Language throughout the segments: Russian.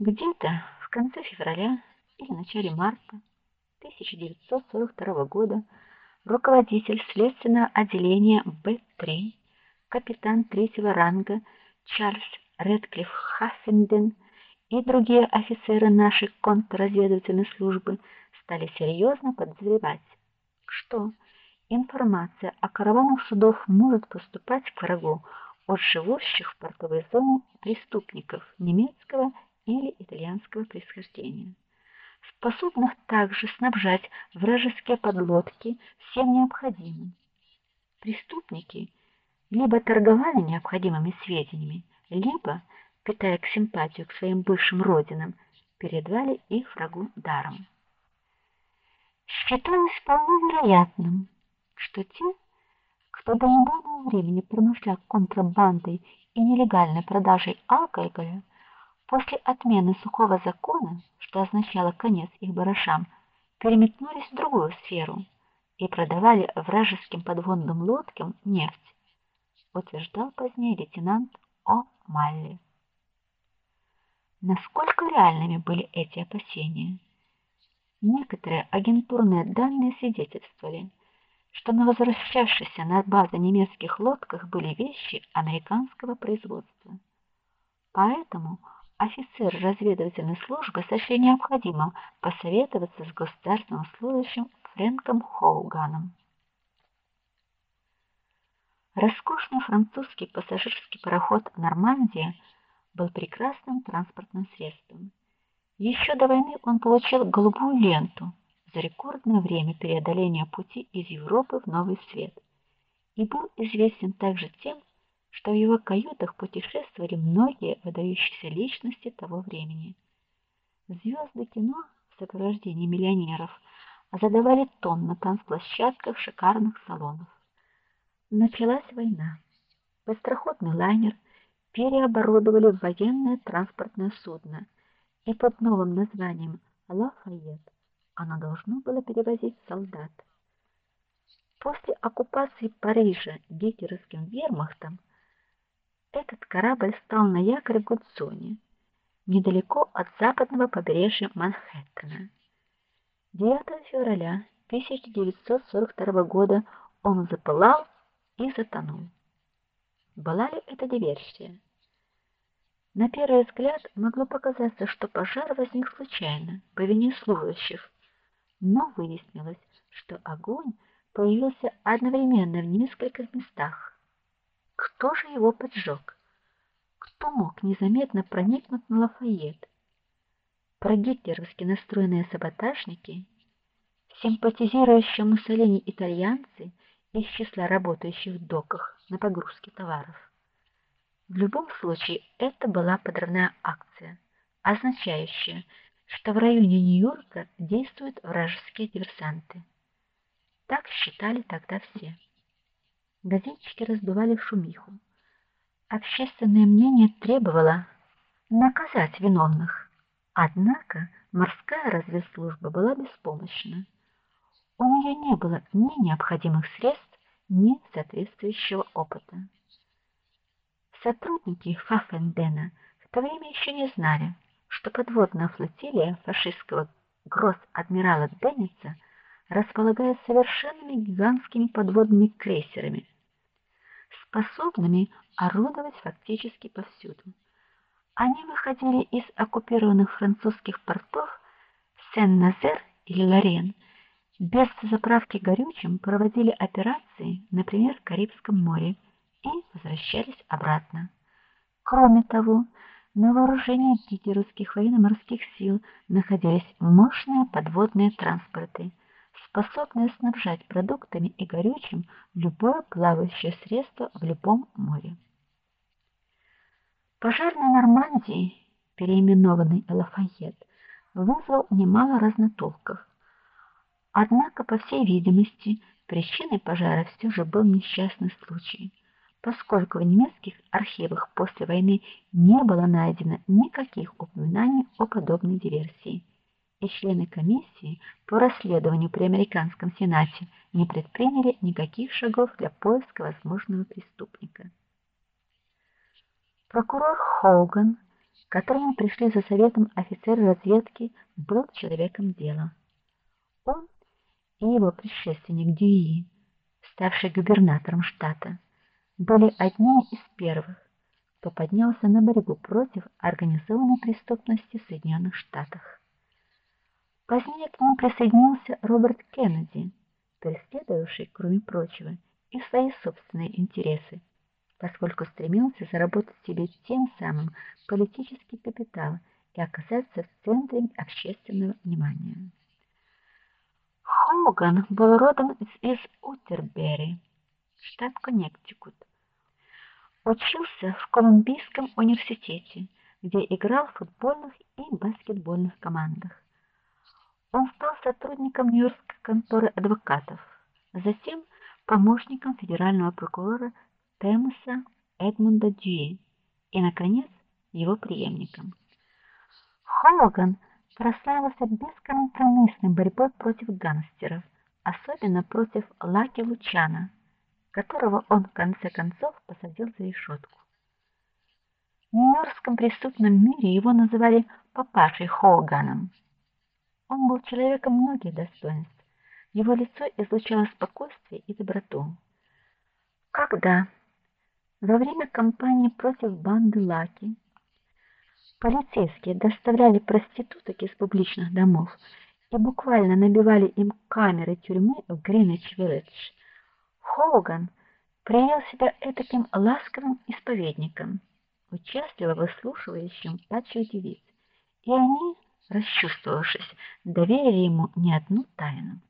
Где-то в конце февраля или начале марта 1942 года руководитель следственного отделения Б3, капитан третьего ранга Чарльз Редклифф Хаффенден и другие офицеры нашей контрразведывательной службы стали серьезно подозревать, что информация о караванах судов может поступать к врагу от живущих в портовой зоне преступников немецкого или итальянского происхождения, способных также снабжать вражеские подлодки всем необходимым. Преступники либо торговали необходимыми сведениями, либо, питая к симпатию к своим бывшим родинам, передавали их врагу даром. Считалось вполне вероятным, что те, кто до недавнего времени промышлял контрабандой и нелегальной продажей алкоголя, после отмены сухого закона, что означало конец их барышам, переметнулись в другую сферу и продавали вражеским подводным лодкам нефть, утверждал позднее лейтенант О. Малли. Насколько реальными были эти опасения? Некоторые агентурные данные свидетельствовали, что на возвращавшихся на базу немецких лодках были вещи американского производства. Поэтому офицер разведывательной службы сочли необходимым посоветоваться с государственным служащим Фрэнком Хоуганом. Роскошный французский пассажирский пароход Нормандия был прекрасным транспортным средством. Еще до войны он получил голубую ленту за рекордное время преодоления пути из Европы в Новый Свет и был известен также тем, что в его каютах путешествовали многие выдающиеся личности того времени. Звезды кино в сопровождении миллионеров задавали тон на танцплощадках шикарных салонов. Началась война. Быстроходный лайнер переоборудовали в военное транспортное судно, и под новым названием Лафайет оно должно было перевозить солдат. После оккупации Парижа гитлеровским вермахтом этот корабль стал на якорь в Гудзоне, недалеко от западного побережья Манхэттена. 9 февраля 1942 года он запылал и затонул. Была ли это диверсия? На первый взгляд могло показаться, что пожар возник случайно, по вине служащих, но выяснилось, что огонь появился одновременно в нескольких местах. Кто же его поджег? Кто мог незаметно проникнуть на Лафайет? Прогитлеровски настроенные саботажники, симпатизирующие Муссолини итальянцы из числа работающих в доках на погрузке товаров. В любом случае это была подрывная акция, означающая, что в районе Нью-Йорка действуют вражеские диверсанты. Так считали тогда все. Газетчики раздували шумиху. Общественное мнение требовало наказать виновных. Однако морская разведслужба была беспомощна. У нее не было ни необходимых средств, ни соответствующего опыта. Сотрудники Фафендена в то время еще не знали, что подводная флотилия фашистского гросс-адмирала Денниса располагает совершенными гигантскими подводными крейсерами, способными орудовать фактически повсюду. Они выходили из оккупированных французских портов Сен-Назер или Лорен, без заправки горючим проводили операции, например, в Карибском море, и возвращались обратно. Кроме того, на вооружении гитлеровских военно-морских сил находились мощные подводные транспорты, способные снабжать продуктами и горючим любое плавающее средство в любом море. Пожар на Нормандии, переименованный Лафайет, вызвал немало разнотолков. Однако, по всей видимости, причиной пожара все же был несчастный случай, поскольку в немецких архивах после войны не было найдено никаких упоминаний о подобной диверсии и члены комиссии по расследованию при американском сенате не предприняли никаких шагов для поиска возможного преступника. Прокурор Хоуган которому пришли за советом офицеры разведки, был человеком дела. Он и его предшественник Дьюи, ставший губернатором штата, были одними из первых, кто поднялся на борьбу против организованной преступности в Соединенных Штатах. Позднее к ним присоединился Роберт Кеннеди, преследовавший, кроме прочего, и свои собственные интересы, поскольку стремился заработать себе тем самым политический капитал и оказаться в центре общественного внимания. Хоган был родом из Утербери, штат Коннектикут. Учился в Колумбийском университете, где играл в футбольных и баскетбольных командах. Он стал сотрудником Нью-Йоркской конторы адвокатов, затем помощником федерального прокурора Темса Эдмунда Дьюи и наконец его преемником. Хоган прославился бескомпромиссной борьбой против гангстеров, особенно против Лаки Лучана, которого он в конце концов посадил за решетку. В нью-йоркском преступном мире его называли папашей Хоганом. Он был человеком многих достоинств. Его лицо излучало спокойствие и доброту. Когда во время кампании против банды Лаки Полицейские доставляли проституток из публичных домов и буквально набивали им камеры тюрьмы в Гринвич-Виллидж. Хоган проявил себя этаким ласковым исповедником, участливо выслушивающим плачущих девиц, и они, расчувствовавшись, доверили ему не одну тайну.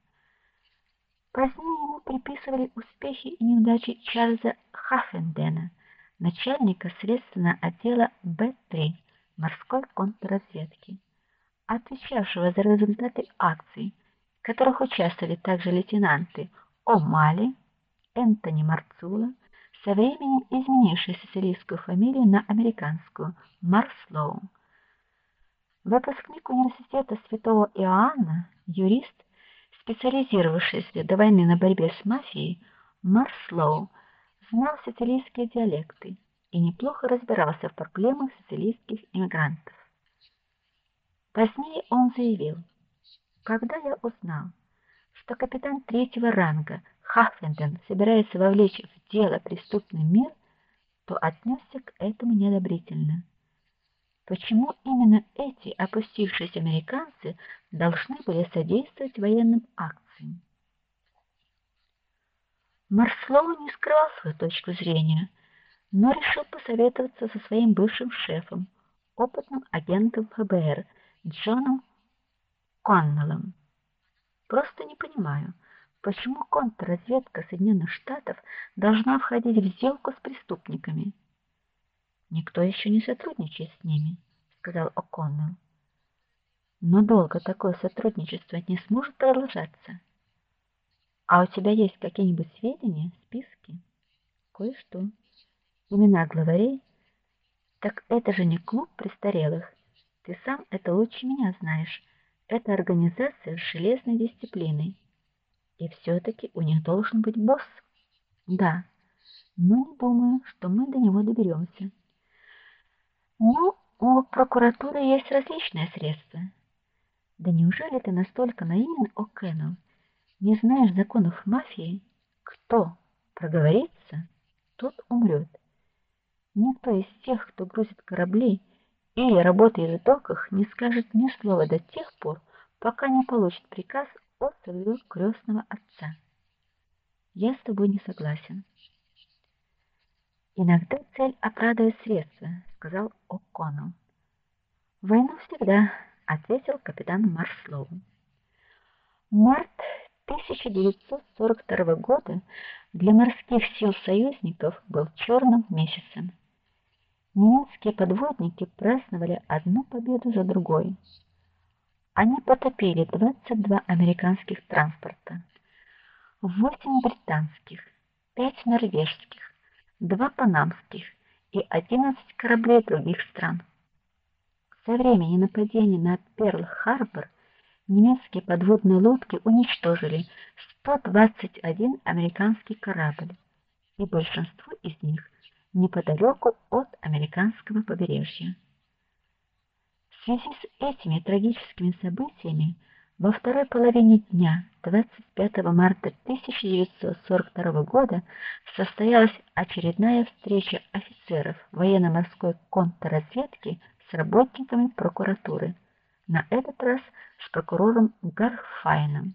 Позднее ему приписывали успехи и неудачи Чарльза Хаффендена, начальника следственного отдела Б3 морской контрразведки, отвечавшего за результаты акций, в которых участвовали также лейтенанты О'Мали, Энтони Марцула, со временем изменивший сицилийскую фамилию на американскую Марслоу. Выпускник университета Святого Иоанна, юрист, специализировавшийся до войны на борьбе с мафией, Марслоу знал сицилийские диалекты и неплохо разбирался в проблемах сицилийских иммигрантов. Позднее он заявил: "Когда я узнал, что капитан третьего ранга Хаффенден собирается вовлечь в дело преступный мир, то отнесся к этому неодобрительно. Почему именно эти опустившиеся американцы должны были содействовать военным акциям?" Марслоу не скрывал свою точку зрения но решил посоветоваться со своим бывшим шефом, опытным агентом ФБР Джоном Коннеллом. Просто не понимаю, почему контрразведка Соединенных Штатов должна входить в сделку с преступниками. Никто еще не сотрудничает с ними, сказал О'Коннелл. Но долго такое сотрудничество не сможет продолжаться. А у тебя есть какие-нибудь сведения, списки? Кое-что имена главарей, так это же не клуб престарелых. Ты сам это лучше меня знаешь. Это организация с железной дисциплиной. И все таки у них должен быть босс. Да. Не думаю, что мы до него доберемся. Ну, у прокуратуры есть различные средства. Да неужели ты настолько наивен, О'Кеннелл? Не знаешь законов мафии? Кто проговорится, тот умрет. Никто из тех, кто грузит корабли или работает в доках, не скажет ни слова до тех пор, пока не получит приказ от своего крестного отца. Я с тобой не согласен. Иногда цель оправдывает средства, сказал О'Коннелл. Войну всегда, ответил капитан Марслоу. Март 1942 года для морских сил союзников был черным месяцем. Немецкие подводники праздновали одну победу за другой. Они потопили 22 американских транспорта, 8 британских, 5 норвежских, 2 панамских и 11 кораблей других стран. Со времени нападения на Перл-Харбор немецкие подводные лодки уничтожили 121 американский корабль, и большинство из них неподалеку от американского побережья. связи с этими трагическими событиями во второй половине дня 25 марта 1942 года состоялась очередная встреча офицеров военно-морской контрразведки с работниками прокуратуры, на этот раз с прокурором Гарфайном.